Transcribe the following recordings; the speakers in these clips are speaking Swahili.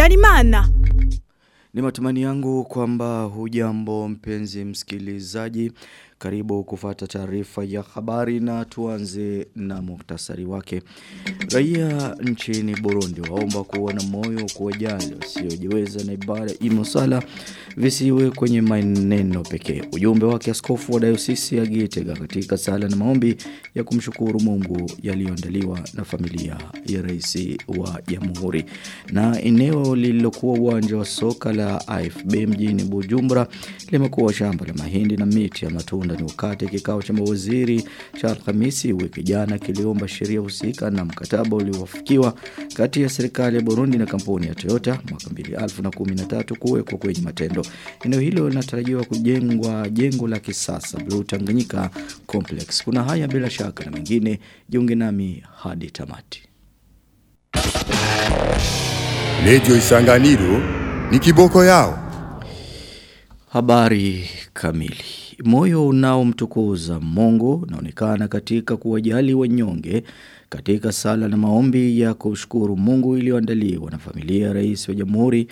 Habyarimana. Ni matumani yangu kwamba hujambo mpenzi msikilizaji. Karibu kufata taarifa ya habari na tuanze na muktasari wake. Raia nchini Burundi waomba kuwa na moyo kuwajali wasiojiweza na ibada imusala visiwe kwenye maneno pekee. Ujumbe wake askofu wa dayosisi ya Gitega katika sala na maombi ya kumshukuru Mungu yaliyoandaliwa na familia ya rais wa Jamhuri. Na eneo lililokuwa uwanja wa soka la AFB mjini Bujumbura limekuwa shamba la mahindi na miti ya matunda ni wakati kikao cha mawaziri cha Alhamisi wiki jana kiliomba sheria husika na mkataba uliofikiwa kati ya serikali ya Burundi na kampuni ya Toyota mwaka 2013 kuwekwa kwenye matendo. Eneo hilo linatarajiwa kujengwa jengo la kisasa Blue Tanganyika Complex. Kuna haya bila shaka na mengine jiunge nami hadi tamati. Lejo Isanganiro ni kiboko yao. Habari kamili. Moyo unaomtukuza Mungu unaonekana katika kuwajali wanyonge katika sala na maombi ya kushukuru Mungu iliyoandaliwa na familia ya rais wa Jamhuri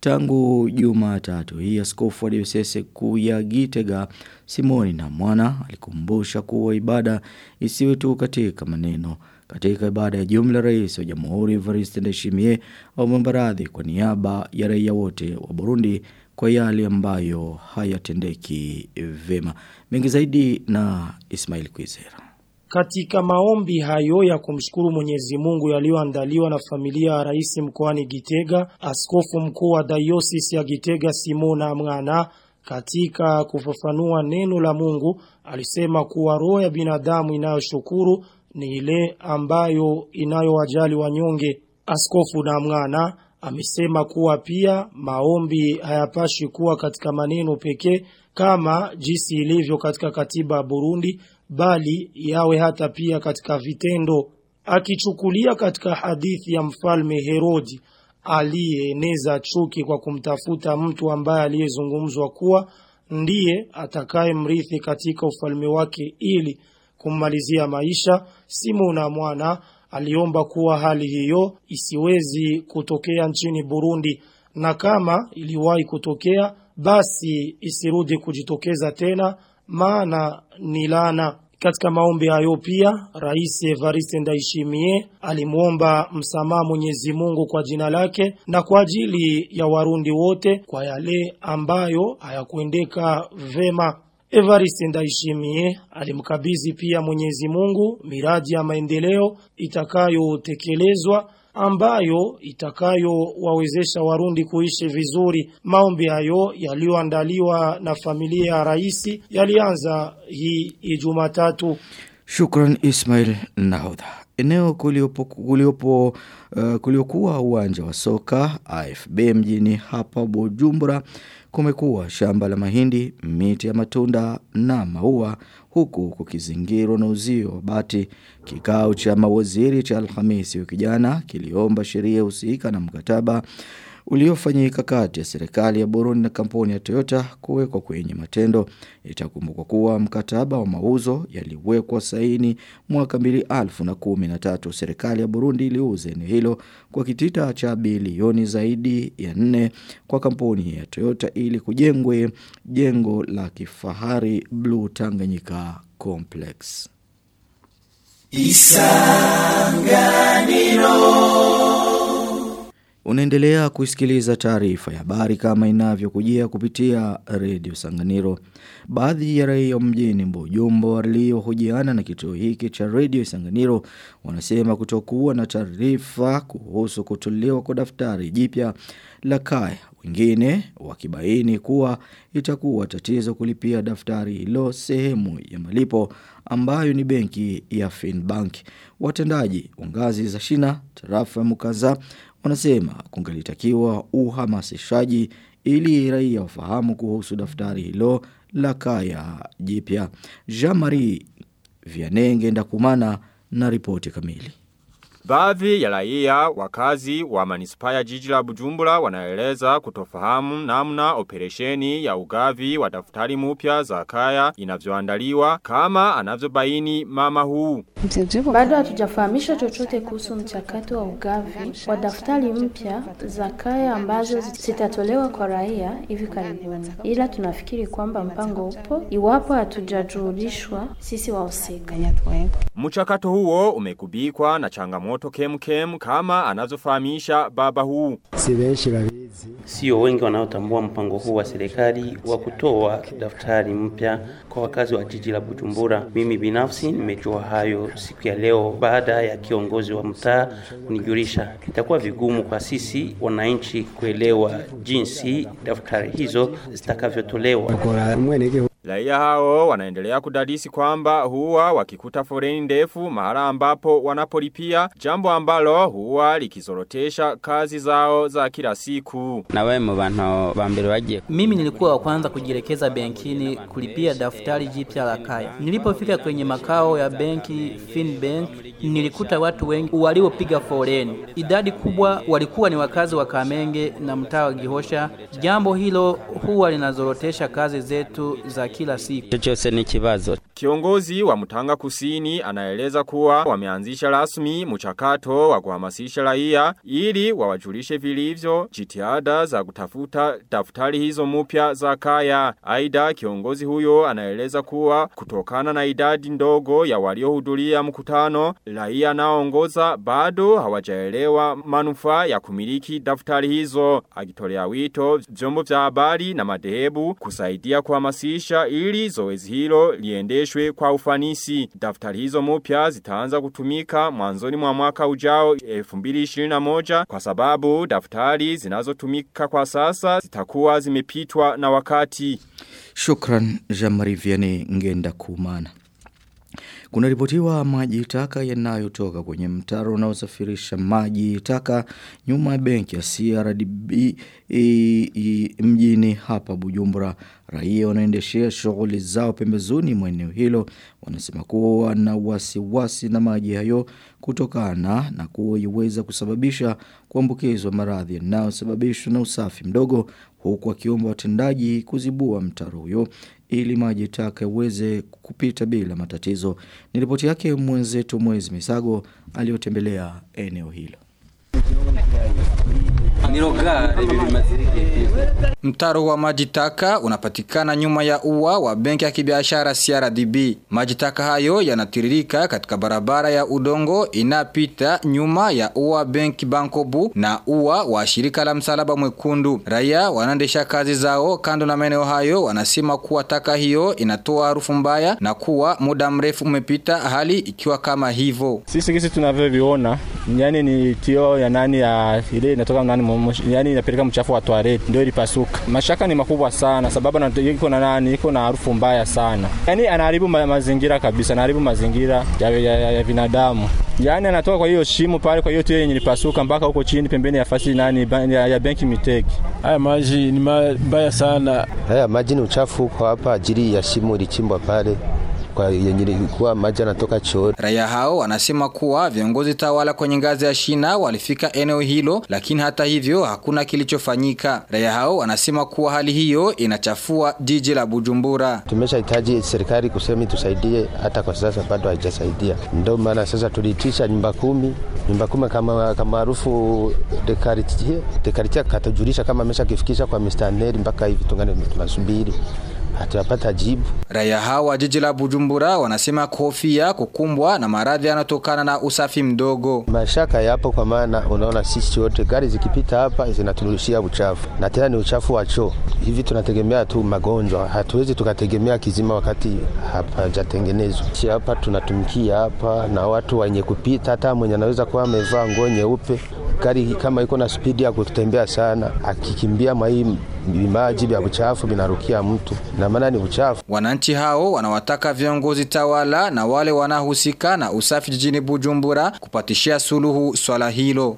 tangu Jumatatu. Hii askofu wa diosese kuu ya Gitega Simoni na mwana alikumbusha kuwa ibada isiwe tu katika maneno katika ibada ya jumla rais wa Jamhuri Evariste Ndayishimiye aomba radhi kwa niaba ya raia wote wa Burundi kwa yale ambayo hayatendeki vema. Mengi zaidi na Ismail Kwizera. Katika maombi hayo ya kumshukuru Mwenyezi Mungu yaliyoandaliwa na familia ya rais mkoani Gitega, askofu mkuu wa diocese ya Gitega Simona Mwana katika kufafanua neno la Mungu alisema kuwa roho ya binadamu inayoshukuru ni ile ambayo inayowajali wanyonge. Askofu na Mwana amesema kuwa pia maombi hayapashi kuwa katika maneno pekee kama jinsi ilivyo katika katiba ya Burundi bali yawe hata pia katika vitendo. Akichukulia katika hadithi ya mfalme Herodi aliyeeneza chuki kwa kumtafuta mtu ambaye aliyezungumzwa kuwa ndiye atakaye mrithi katika ufalme wake ili kummalizia maisha Simona mwana aliomba kuwa hali hiyo isiwezi kutokea nchini Burundi. Na kama iliwahi kutokea basi isirudi kujitokeza tena maana ni lana katika maombi hayo pia Rais Evariste Ndayishimiye alimwomba msamaha Mwenyezi Mungu kwa jina lake na kwa ajili ya Warundi wote kwa yale ambayo hayakuendeka vema Evariste ndaishimie alimkabidhi pia Mwenyezi Mungu miradi ya maendeleo itakayotekelezwa ambayo itakayowawezesha Warundi kuishi vizuri. Maombi hayo yaliyoandaliwa na familia ya rais yalianza hii Jumatatu. Shukran Ismail Naudha. Eneo kuliopo, kuliopo uh, kuliokuwa uwanja wa soka AFB mjini hapa Bujumbura kumekuwa shamba la mahindi, miti ya matunda na maua huku kukizingirwa na uzio wa bati. Kikao cha mawaziri cha Alhamisi wiki jana kiliomba sheria husika na mkataba uliofanyika kati ya serikali ya Burundi na kampuni ya Toyota kuwekwa kwenye matendo. Itakumbukwa kuwa mkataba wa mauzo yaliwekwa saini mwaka 2013. Serikali ya Burundi iliuza eneo hilo kwa kitita cha bilioni zaidi ya nne kwa kampuni ya Toyota ili kujengwe jengo la kifahari Blue Tanganyika Complex. Isanganiro Unaendelea kusikiliza taarifa ya habari kama inavyokujia kupitia redio Sanganiro. Baadhi ya raia mjini Mbujumbo waliohojiana na kituo hiki cha redio Sanganiro wanasema kutokuwa na taarifa kuhusu kutolewa kwa daftari jipya la kaya. Wengine wakibaini kuwa itakuwa tatizo kulipia daftari hilo sehemu ya malipo ambayo ni benki ya Finbank. Watendaji wa ngazi za shina tarafa ya Mukaza wanasema kungelitakiwa uhamasishaji ili raia wafahamu kuhusu daftari hilo la kaya jipya. Jean-Marie Vianenge ndakumana na ripoti kamili. Baadhi ya raia wakazi wa manispaa ya jiji la Bujumbura wanaeleza kutofahamu namna operesheni ya ugavi wa daftari mpya za kaya inavyoandaliwa kama anavyobaini mama huu. Bado hatujafahamishwa chochote kuhusu mchakato wa ugavi wa daftari mpya za kaya ambazo zitatolewa kwa raia hivi karibuni, ila tunafikiri kwamba mpango upo iwapo hatujajulishwa sisi wahusika. Mchakato huo umekubikwa na changamoto kemkem kama anavyofahamisha baba huu. Sio wengi wanaotambua mpango huu wa serikali wa kutoa daftari mpya kwa wakazi wa jiji la Bujumbura. Mimi binafsi nimejua hayo siku ya leo baada ya kiongozi wa mtaa kunijulisha. Itakuwa vigumu kwa sisi wananchi kuelewa jinsi daftari hizo zitakavyotolewa. Raia hao wanaendelea kudadisi kwamba huwa wakikuta foreni ndefu mahala ambapo wanapolipia jambo ambalo huwa likizorotesha kazi zao za kila siku. Na wewe mbano bambere wagiye. Mimi nilikuwa wa kwanza kujielekeza benkini kulipia daftari jipya la kaya. Nilipofika kwenye makao ya benki Finbank nilikuta watu wengi waliopiga foreni. Idadi kubwa walikuwa ni wakazi wa Kamenge na mtaa wa Gihosha. Jambo hilo huwa linazorotesha kazi zetu za kila siku. Chochose ni kibazo. Kiongozi wa Mutanga Kusini anaeleza kuwa wameanzisha rasmi mchakato wa kuhamasisha raia ili wawajulishe vilivyo jitihada za kutafuta daftari hizo mupya za kaya. Aidha kiongozi huyo anaeleza kuwa kutokana na idadi ndogo ya waliohudhuria mkutano raia naongoza bado hawajaelewa manufaa ya kumiliki daftari hizo. Agitolea wito vyombo vya habari na madhehebu kusaidia kuhamasisha ili zoezi hilo liendeshwe kwa ufanisi. Daftari hizo mpya zitaanza kutumika mwanzoni mwa mwaka ujao 2021 kwa sababu daftari zinazotumika kwa sasa zitakuwa zimepitwa na wakati. Shukran Jamari Vianney Ngenda Kumana. Kuna ripotiwa maji taka yanayotoka kwenye mtaro unaosafirisha maji taka nyuma ya benki ya CRDB i, i, mjini hapa Bujumbura. Raia wanaendeshea shughuli zao pembezoni mwa eneo hilo wanasema kuwa na wasiwasi na maji hayo kutokana na kuwa iweza kusababisha kuambukizwa maradhi yanayosababishwa na usafi mdogo huku akiomba watendaji kuzibua mtaro huyo ili maji taka uweze kupita bila matatizo. Ni ripoti yake mwenzetu Mwezi Misago aliyotembelea eneo hilo. Mtaro wa maji taka unapatikana nyuma ya ua wa benki ya kibiashara CRDB. Maji taka hayo yanatiririka katika barabara ya udongo inapita nyuma ya ua benki Bankobu na ua wa shirika la msalaba mwekundu. Raia wanaendesha kazi zao kando na maeneo hayo wanasema kuwa taka hiyo inatoa harufu mbaya na kuwa muda mrefu umepita hali ikiwa kama hivyo. Sisi kisi tunavyoviona yani ni tio ya nani ya ile inatoka nani yani inapeleka mchafu wa toilet ndio ilipasuka. Mashaka ni makubwa sana sababu na iko na nani iko na harufu mbaya sana. Yani anaharibu ma mazingira kabisa, anaharibu mazingira ya, ya, ya, ya binadamu. Yani anatoka kwa hiyo shimo pale kwa hiyo tu yenye ilipasuka mpaka huko chini pembeni ya fasi nani ya, ya benki Miteki. Haya maji ni mabaya sana. Haya maji ni uchafu kwa hapa ajili ya shimo ilichimbwa pale kwa yenye ilikuwa maji yanatoka chori. Raia hao wanasema kuwa viongozi tawala kwenye ngazi ya shina walifika eneo hilo, lakini hata hivyo hakuna kilichofanyika. Raia hao wanasema kuwa hali hiyo inachafua jiji la Bujumbura. Tumeshahitaji serikali kusema tusaidie, hata kwa sasa bado haijasaidia. Ndio maana sasa tuliitisha nyumba kumi nyumba kumi kama kama maarufu dekaritia katajulisha kama ameshakifikisha kwa Mr. Neri mpaka hivi tungane tunasubiri hatuyapata jibu. Raia hao wa jiji la Bujumbura wanasema kofia kukumbwa na maradhi yanayotokana na usafi mdogo. Mashaka yapo kwa maana unaona sisi wote gari zikipita hapa zinaturushia uchafu. Na tena ni uchafu wa choo. Hivi tunategemea tu magonjwa. Hatuwezi tukategemea kizima wakati hapajatengenezwa. Sisi hapa tunatumikia hapa na watu wenye kupita hata mwenye anaweza kuwa amevaa nguo nyeupe gari kama iko na spidi ya kutembea sana akikimbia mwa hii vimaji vya uchafu vinarukia mtu na maana ni uchafu. Wananchi hao wanawataka viongozi tawala na wale wanahusika na usafi jijini Bujumbura kupatishia suluhu swala hilo.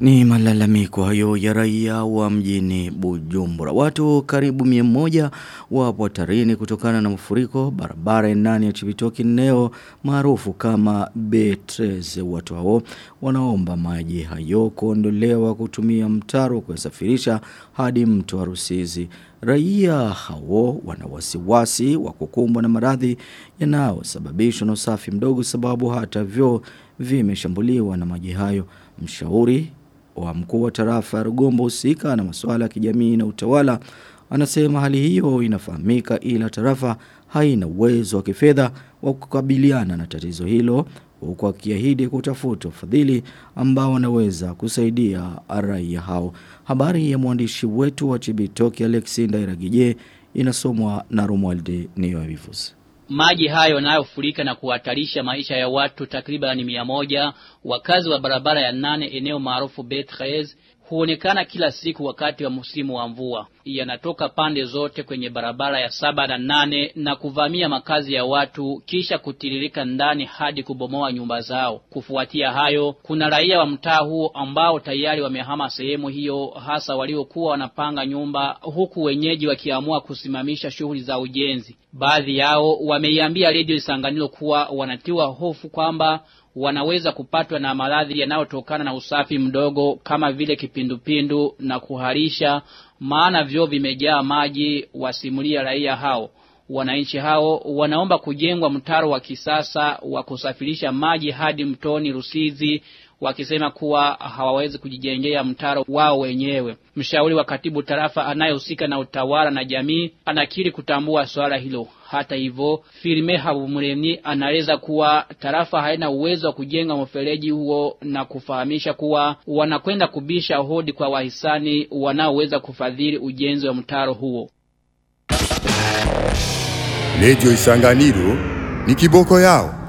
Ni malalamiko hayo ya raia wa mjini Bujumbura. Watu karibu mia moja wapo hatarini kutokana na mafuriko barabara ndani ya Chibitoki eneo maarufu kama B13. Watu hao wanaomba maji hayo kuondolewa kutumia mtaro kusafirisha hadi mto wa Rusizi. Raia hao wana wasiwasi wa kukumbwa na maradhi yanayosababishwa na usafi mdogo sababu hata vyo vimeshambuliwa na maji hayo. Mshauri wa mkuu wa tarafa ya Rugombo husika na masuala ya kijamii na utawala anasema hali hiyo inafahamika ila tarafa haina uwezo wa kifedha wa kukabiliana na tatizo hilo huku akiahidi kutafuta ufadhili ambao wanaweza kusaidia raia hao. Habari ya mwandishi wetu wa Chibitoke Alexi Ndairagije inasomwa na Romualde Niyovivusi. Maji hayo yanayofurika na kuhatarisha maisha ya watu takriban mia moja. Wakazi wa barabara ya nane eneo maarufu Betrez huonekana kila siku wakati wa msimu wa mvua. Yanatoka pande zote kwenye barabara ya saba na nane na kuvamia makazi ya watu kisha kutiririka ndani hadi kubomoa nyumba zao. Kufuatia hayo, kuna raia wa mtaa huo ambao tayari wamehama sehemu hiyo hasa waliokuwa wanapanga nyumba huku wenyeji wakiamua kusimamisha shughuli za ujenzi. Baadhi yao wameiambia redio Isanganiro kuwa wanatiwa hofu kwamba wanaweza kupatwa na maradhi yanayotokana na usafi mdogo kama vile kipindupindu na kuharisha maana vyoo vimejaa maji wasimulia raia hao. Wananchi hao wanaomba kujengwa mtaro wa kisasa wa kusafirisha maji hadi mtoni Rusizi wakisema kuwa hawawezi kujijengea mtaro wao wenyewe. Mshauri wa katibu tarafa anayehusika na utawala na jamii anakiri kutambua swala hilo. Hata hivyo, Firme Habumuremyi anaeleza kuwa tarafa haina uwezo wa kujenga mfereji huo na kufahamisha kuwa wanakwenda kubisha hodi kwa wahisani wanaoweza kufadhili ujenzi wa mtaro huo. Redio Isanganiro ni kiboko yao.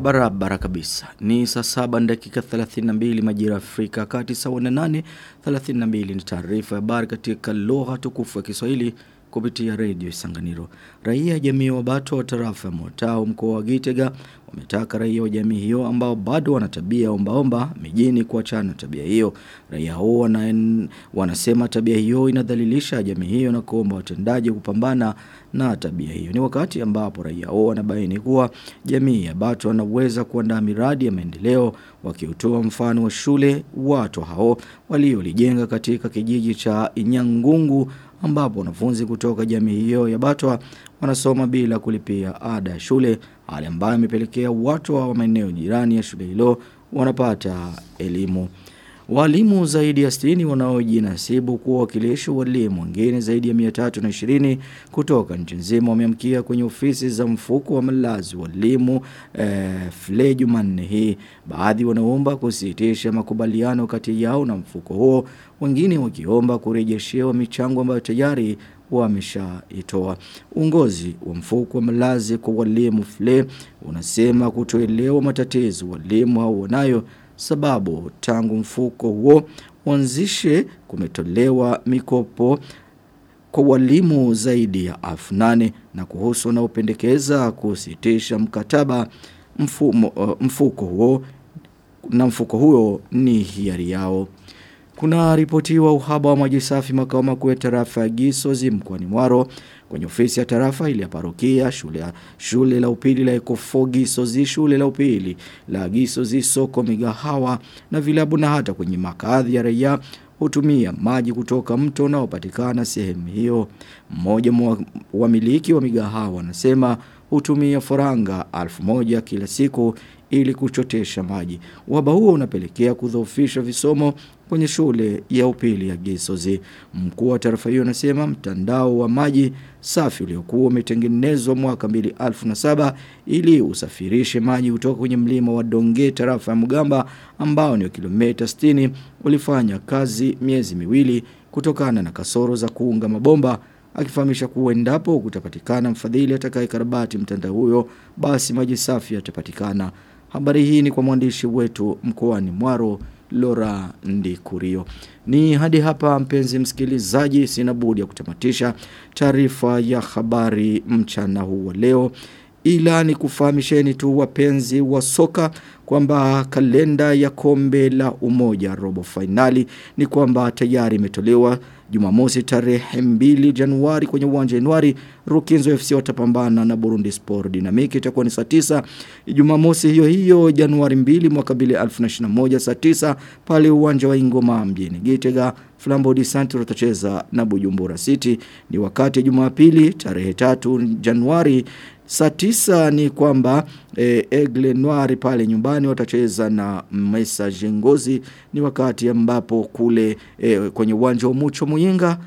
Barabara kabisa. Ni saa saba dakika 32 majira Afrika kati sawa na 8 32 ni taarifa ya habari katika lugha tukufu ya Kiswahili kupitia redio Isanganiro. Raia jamii wa Bato wa tarafa ya Motao mkoa wa Gitega wametaka raia wa jamii hiyo ambao bado wana tabia ombaomba mijini kuachana tabia hiyo. Raia hao wana, wanasema tabia hiyo inadhalilisha jamii hiyo na kuomba watendaji kupambana na tabia hiyo. Ni wakati ambapo raia hao wanabaini kuwa jamii ya Bato wanaweza kuandaa miradi ya maendeleo wakiutoa mfano wa shule watu hao waliolijenga katika kijiji cha Inyangungu ambapo wanafunzi kutoka jamii hiyo ya Batwa wanasoma bila kulipia ada ya shule hali ambayo imepelekea watu wa maeneo jirani ya shule hilo wanapata elimu. Walimu zaidi ya 60 wanaojinasibu kuwa wakilishi walimu wengine zaidi ya 320 kutoka nchi nzima wameamkia kwenye ofisi za mfuko wa malazi walimu e, fle Jumanne hii. Baadhi wanaomba kusitisha makubaliano kati yao na mfuko huo, wengine wakiomba kurejeshewa michango ambayo tayari wameshaitoa. Uongozi wa mfuko wa malazi kwa walimu fle unasema kutoelewa matatizo walimu hao wanayo sababu tangu mfuko huo uanzishe kumetolewa mikopo kwa walimu zaidi ya elfu nane na kuhusu wanaopendekeza kusitisha mkataba mfumo, uh, mfuko huo na mfuko huo ni hiari yao. Kuna ripotiwa uhaba wa maji safi makao makuu ya tarafa ya Gisozi mkoani Mwaro kwenye ofisi ya tarafa ile ya parokia shule shule la upili la Ekofogi Sozi shule la upili la Gisozi soko migahawa na vilabu na hata kwenye makazi ya raia hutumia maji kutoka mto unaopatikana sehemu hiyo. Mmoja wa wamiliki wa migahawa anasema hutumia faranga alfu moja kila siku ili kuchotesha maji. Uhaba huo unapelekea kudhoofisha visomo kwenye shule ya upili ya Gisozi. Mkuu wa tarafa hiyo anasema mtandao wa maji safi uliokuwa umetengenezwa mwaka 2007 ili usafirishe maji kutoka kwenye mlima wa Donge tarafa ya Mugamba ambao ni kilomita 60 ulifanya kazi miezi miwili kutokana na kasoro za kuunga mabomba akifahamisha kuwa endapo kutapatikana mfadhili atakayekarabati mtandao huyo basi maji safi yatapatikana. Habari hii ni kwa mwandishi wetu mkoani Mwaro Lora Ndikurio. Ni hadi hapa mpenzi msikilizaji sina budi ya kutamatisha taarifa ya habari mchana huu wa leo ila ni kufahamisheni tu wapenzi wa soka kwamba kalenda ya kombe la umoja robo finali ni kwamba tayari imetolewa Jumamosi tarehe 2 Januari kwenye uwanja Januari Rukinzo FC watapambana na Burundi Sport Dynamic. Itakuwa ni saa 9 Jumamosi hiyo hiyo Januari 2 mwaka 2021 saa 9 pale uwanja wa Ingoma mjini Gitega. Flambeau di Santos watacheza na Bujumbura City. Ni wakati Jumapili tarehe 3 Januari Saa tisa ni kwamba e, Egle Noir pale nyumbani watacheza na Mesa Jengozi ni wakati ambapo kule e, kwenye uwanja wa Mucho Muyinga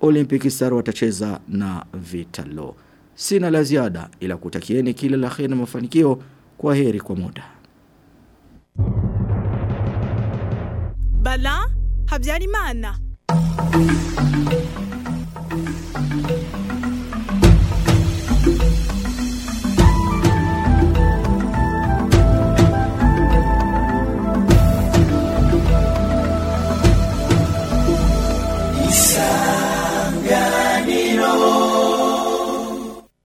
Olympic Star watacheza na Vitalo. Sina la ziada ila kutakieni kila la kheri na mafanikio kwa heri kwa muda. Bala Habyarimana